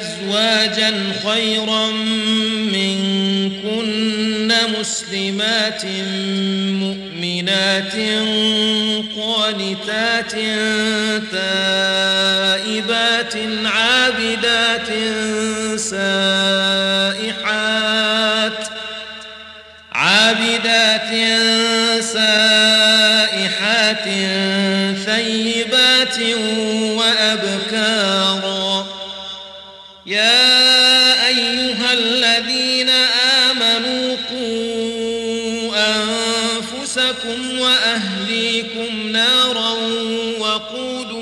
أزواجا خيرا منكن مسلمات مؤمنات قانتات تائبات عابدات سائحات عابدات سائحات ثيبات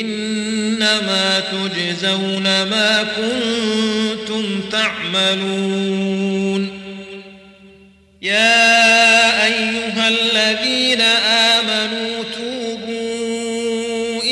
إنما تجزون ما كنتم تعملون. يا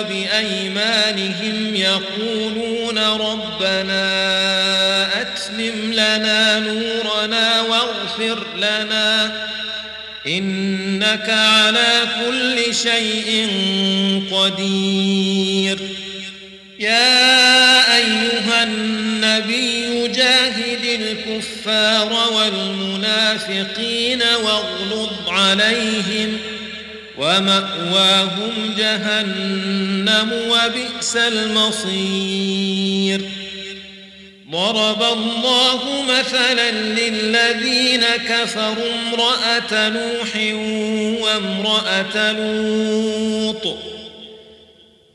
وبأيمانهم يقولون ربنا أتلم لنا نورنا واغفر لنا إنك على كل شيء قدير. يا أيها النبي جاهد الكفار والمنافقين واغلظ عليهم ۖ ومأواهم جهنم وبئس المصير. ضرب الله مثلا للذين كفروا امرأة نوح وامرأة لوط.